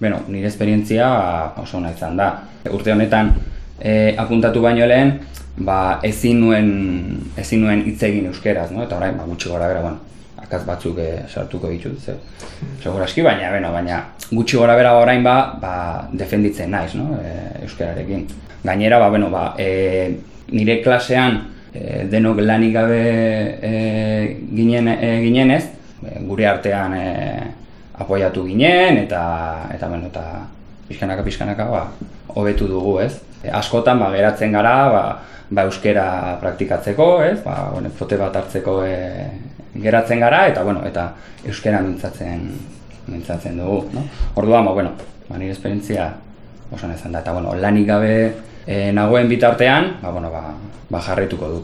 bueno, nire esperientzia oso ona izan da. Urte honetan e, apuntatu baino lehen, ba, ezin nuen ezin nuen hitz egin euskeraz, no? Eta orain ba gutxi gora bera, bueno, akaz batzuk e, sartuko ditut, ze. Segurazki baina, bueno, baina gutxi gora bera orain ba, ba defenditzen naiz, no? E, euskararekin. Gainera, ba, bueno, ba, e, nire klasean e, denok lanik gabe e, ginen, e, ginenez, gure artean e, apoiatu ginen eta eta bueno, eta pizkanaka pizkanaka ba hobetu dugu, ez? E, askotan ba geratzen gara, ba, ba euskera praktikatzeko, ez? Ba, bueno, fote bat hartzeko e, geratzen gara eta bueno, eta euskera mintzatzen mintzatzen dugu, no? Orduan, ba bueno, ba nire esperientzia oso izan da eta bueno, lanik gabe e, nagoen bitartean, ba bueno, ba, ba jarraituko dut.